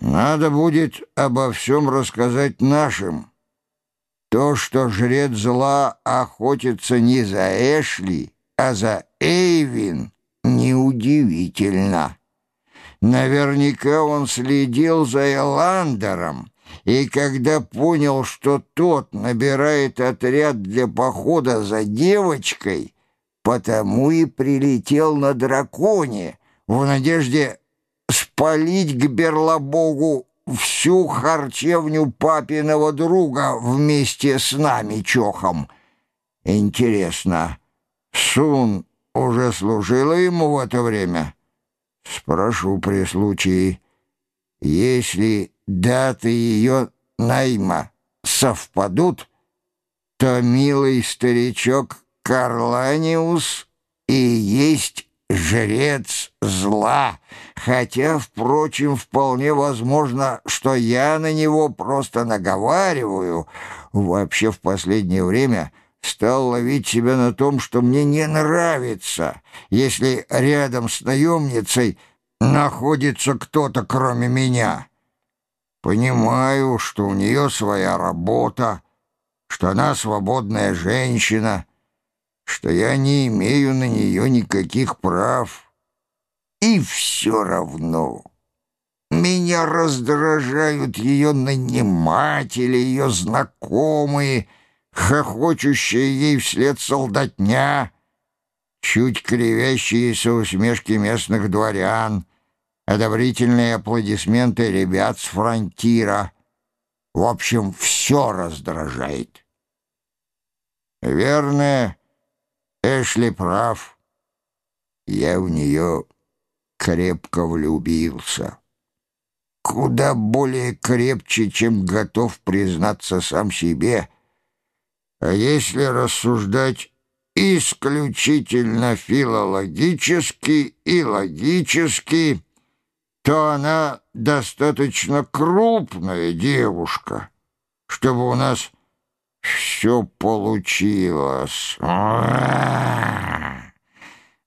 Надо будет обо всем рассказать нашим. То, что жрец зла охотится не за Эшли, а за Эйвин, неудивительно. Наверняка он следил за Эландером, и когда понял, что тот набирает отряд для похода за девочкой, потому и прилетел на драконе в надежде спалить к Берлобогу всю харчевню папиного друга вместе с нами, Чохом. Интересно, Сун уже служила ему в это время? Спрошу при случае. Если даты ее найма совпадут, то милый старичок Карланиус и есть жрец зла, хотя, впрочем, вполне возможно, что я на него просто наговариваю. Вообще в последнее время стал ловить себя на том, что мне не нравится, если рядом с наемницей находится кто-то, кроме меня. Понимаю, что у нее своя работа, что она свободная женщина — что я не имею на нее никаких прав. И все равно меня раздражают ее наниматели, ее знакомые, хохочущие ей вслед солдатня, чуть кривящиеся усмешки местных дворян, одобрительные аплодисменты ребят с фронтира. В общем, все раздражает. Верное Эшли прав. Я в нее крепко влюбился. Куда более крепче, чем готов признаться сам себе. А если рассуждать исключительно филологически и логически, то она достаточно крупная девушка, чтобы у нас все получилось.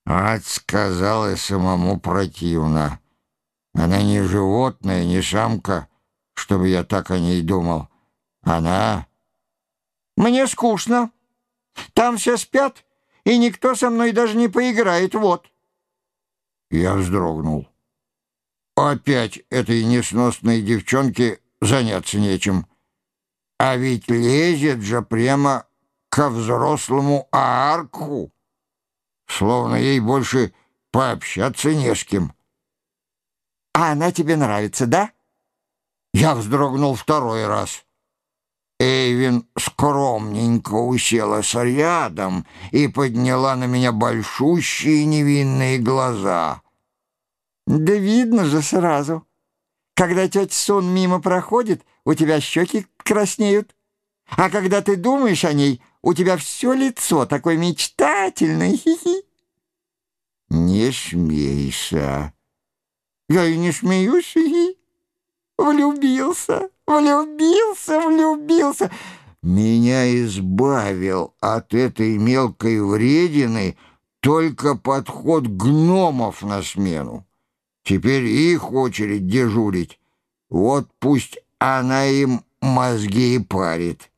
Ад сказал и самому противно. Она не животное, не самка, чтобы я так о ней думал. Она... Мне скучно. Там все спят, и никто со мной даже не поиграет, вот. Я вздрогнул. Опять этой несносной девчонке заняться нечем. А ведь лезет же прямо ко взрослому арку, словно ей больше пообщаться не с кем. «А она тебе нравится, да?» Я вздрогнул второй раз. Эйвин скромненько уселась рядом и подняла на меня большущие невинные глаза. «Да видно же сразу. Когда тетя Сун мимо проходит, у тебя щеки краснеют. А когда ты думаешь о ней, у тебя все лицо такое мечтательное. Хи-хи. Не смейся. Я и не смеюсь. Хи-хи. Влюбился, влюбился, влюбился. Меня избавил от этой мелкой вредины только подход гномов на смену. Теперь их очередь дежурить. Вот пусть она им мозги парит.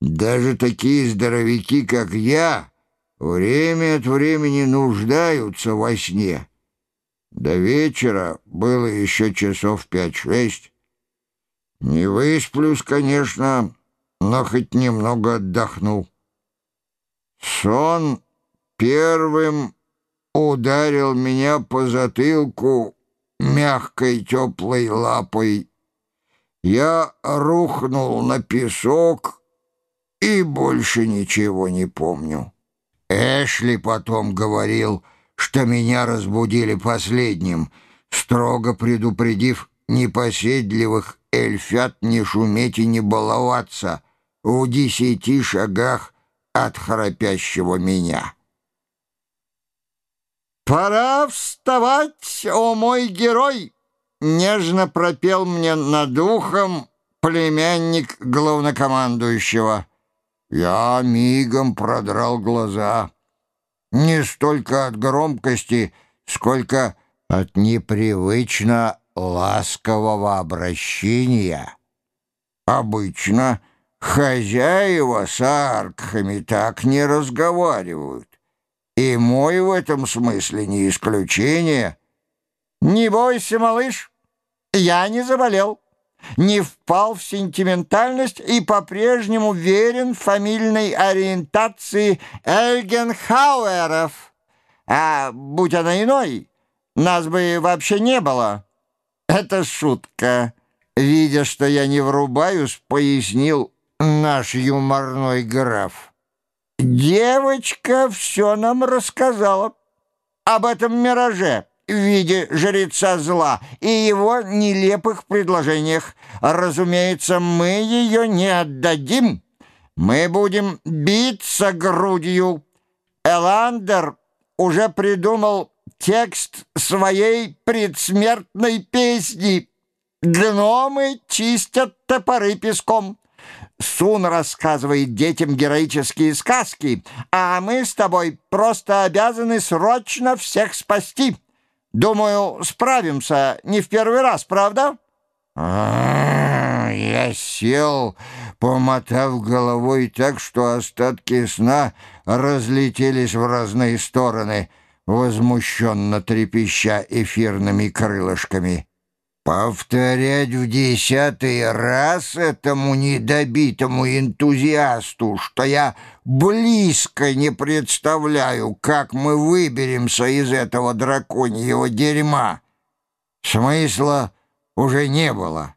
Даже такие здоровяки, как я, время от времени нуждаются во сне. До вечера было еще часов пять-шесть. Не высплюсь, конечно, но хоть немного отдохну. Сон первым ударил меня по затылку мягкой теплой лапой я рухнул на песок и больше ничего не помню. Эшли потом говорил, что меня разбудили последним, строго предупредив непоседливых эльфят не шуметь и не баловаться в десяти шагах от храпящего меня. «Пора вставать, о мой герой!» Нежно пропел мне над ухом племянник главнокомандующего. Я мигом продрал глаза. Не столько от громкости, сколько от непривычно ласкового обращения. Обычно хозяева с аркхами так не разговаривают, и мой в этом смысле не исключение. «Не бойся, малыш, я не заболел» не впал в сентиментальность и по-прежнему верен фамильной ориентации Эльгенхауэров. А будь она иной, нас бы вообще не было. Это шутка. Видя, что я не врубаюсь, пояснил наш юморной граф. Девочка все нам рассказала об этом мираже в виде жреца зла и его нелепых предложениях. Разумеется, мы ее не отдадим. Мы будем биться грудью. Эландер уже придумал текст своей предсмертной песни. Гномы чистят топоры песком. Сун рассказывает детям героические сказки, а мы с тобой просто обязаны срочно всех спасти. Думаю, справимся не в первый раз, правда? А, я сел, помотав головой так, что остатки сна разлетелись в разные стороны, возмущенно трепеща эфирными крылышками. Повторять в десятый раз этому недобитому энтузиасту, что я близко не представляю, как мы выберемся из этого драконьего дерьма, смысла уже не было.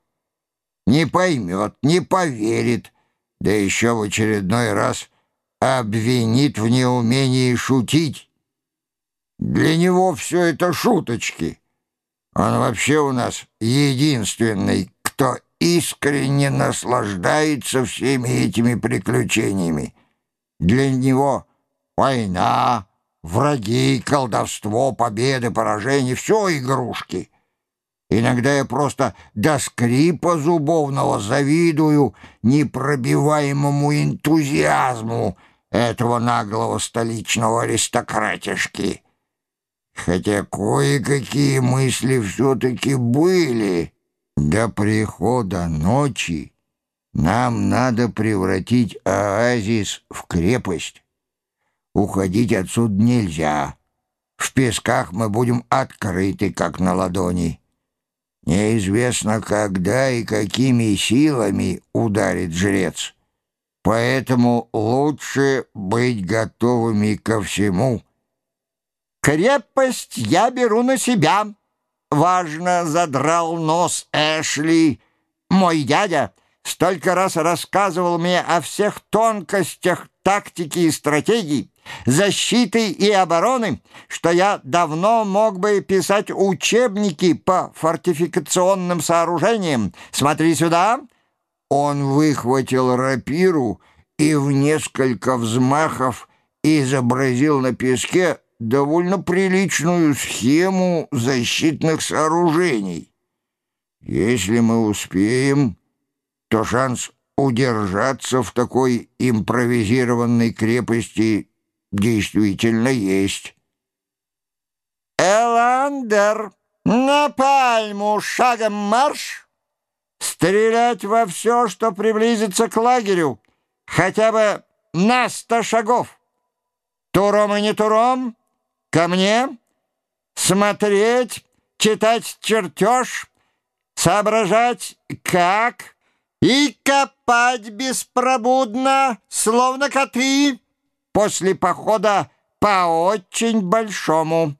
Не поймет, не поверит, да еще в очередной раз обвинит в неумении шутить. Для него все это шуточки. Он вообще у нас единственный, кто искренне наслаждается всеми этими приключениями. Для него война, враги, колдовство, победы, поражения — все игрушки. Иногда я просто до скрипа зубовного завидую непробиваемому энтузиазму этого наглого столичного аристократишки» хотя кое-какие мысли все-таки были. До прихода ночи нам надо превратить оазис в крепость. Уходить отсюда нельзя. В песках мы будем открыты, как на ладони. Неизвестно, когда и какими силами ударит жрец. Поэтому лучше быть готовыми ко всему — «Крепость я беру на себя», — важно задрал нос Эшли. «Мой дядя столько раз рассказывал мне о всех тонкостях тактики и стратегий, защиты и обороны, что я давно мог бы писать учебники по фортификационным сооружениям. Смотри сюда!» Он выхватил рапиру и в несколько взмахов изобразил на песке довольно приличную схему защитных сооружений. Если мы успеем, то шанс удержаться в такой импровизированной крепости действительно есть. «Эландер, на пальму шагом марш! Стрелять во все, что приблизится к лагерю, хотя бы на сто шагов! Туром и не туром!» Ко мне смотреть, читать чертеж, соображать как и копать беспробудно, словно коты, после похода по очень большому.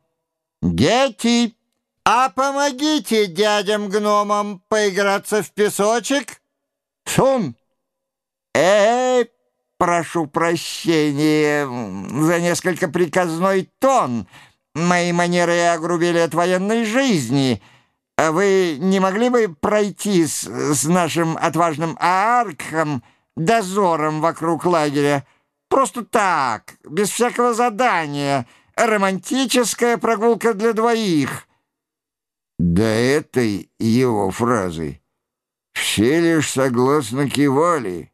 Дети, а помогите дядям-гномам поиграться в песочек? Сун! Эй, прошу прощения за несколько приказной тон. Мои манеры огрубели от военной жизни. Вы не могли бы пройти с, с нашим отважным Ааркхом дозором вокруг лагеря? Просто так, без всякого задания. Романтическая прогулка для двоих». До этой его фразы все лишь согласно кивали.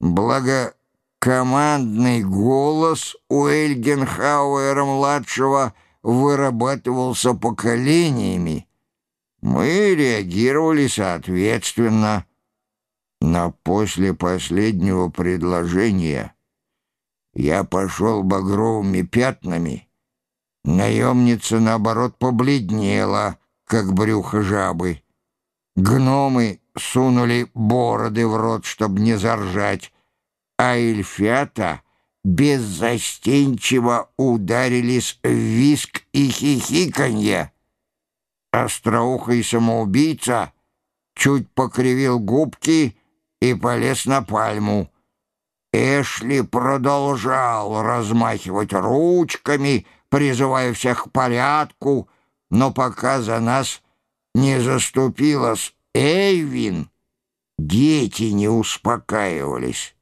Благо, Командный голос у Эльгенхауэра-младшего вырабатывался поколениями. Мы реагировали соответственно. Но после последнего предложения я пошел багровыми пятнами. Наемница, наоборот, побледнела, как брюхо жабы. Гномы сунули бороды в рот, чтобы не заржать, а эльфята беззастенчиво ударились в виск и хихиканье. Остроухий самоубийца чуть покривил губки и полез на пальму. Эшли продолжал размахивать ручками, призывая всех к порядку, но пока за нас не заступилась Эйвин, дети не успокаивались.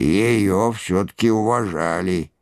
Ее все-таки уважали.